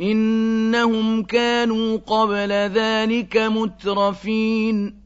إنهم كانوا قبل ذلك مترفين.